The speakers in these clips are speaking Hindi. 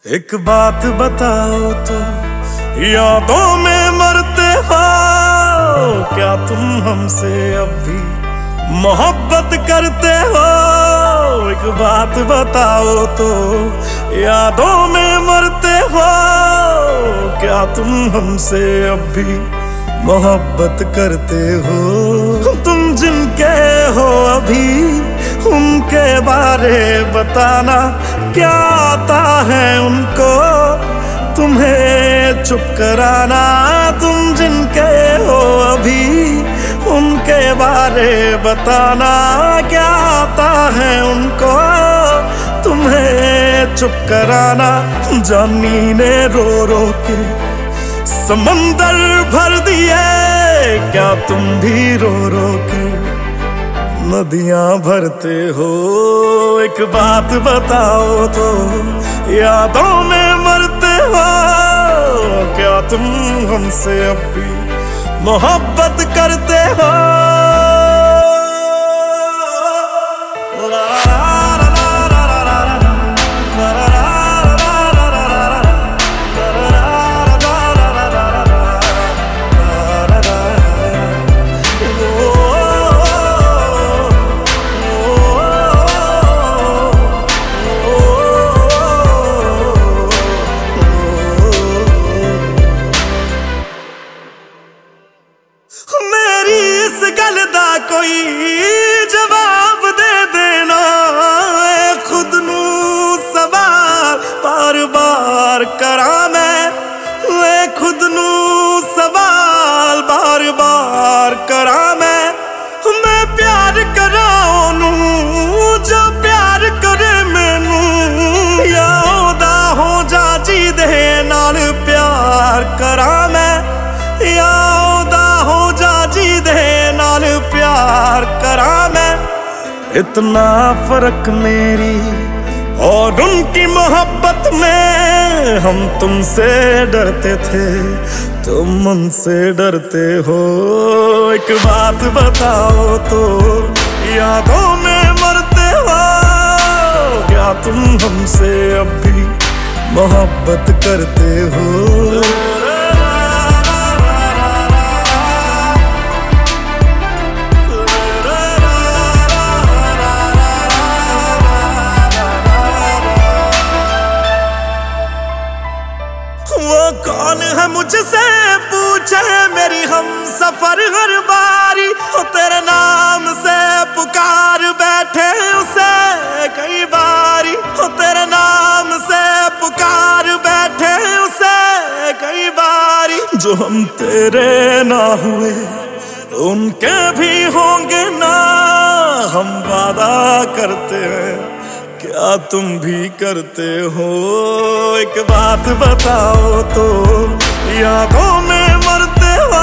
एक बात बताओ तो यादों में हो। क्या तुम हमसे अब भी मोहब्बत करते हो? एक बात बताओ तो यादों में मरते हो। क्या तुम हमसे अब भी मोहब्बत करते हो? तुम जिनके हो अभी, उनके बारे बताना क्या आता है उनको? तुम्हें चुप कराना तुम जिनके हो अभी, उनके बारे बताना क्या आता है उनको? तुम्हें चुप कराना, जानी ने रो रो के समंदर भर दिए, क्या तुम भी रो रो के नदियाँ भरते हो? एक बात बताओ तो यादों में क्या तुम हमसे अब भी मोहब्बत करते हो? दे नाल प्यार करा मैं। ओदा हो जा जी दे नाल प्यार करा मैं। इतना फ़र्क मेरी और उनकी मोहब्बत में हम तुमसे डरते थे तुम उनसे डरते हो। एक बात बताओ तो यादों में मरते हो, क्या तुम हमसे अब भी मोहब्बत करते हो। वो कौन है मुझसे पूछे मेरी हम सफ़र हर बारी? तेरे नाम से पुकार बैठे उसे कई बारी। हम तेरे ना हुए, उनके भी होंगे ना हम वादा करते हैं। क्या तुम भी करते हो? एक बात बताओ तो यादों में मरते हो।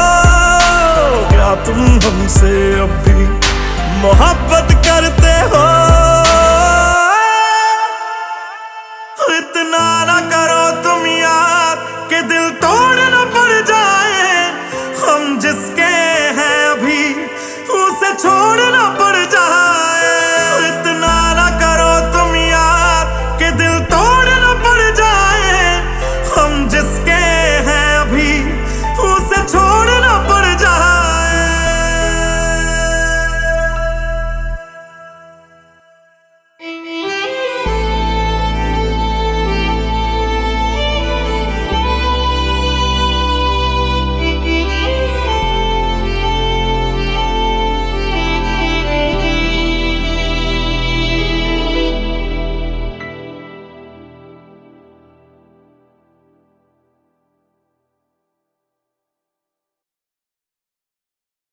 क्या तुम हमसे अब भी मोहब्बत करते हो? जिसके हैं अभी उसे छोड़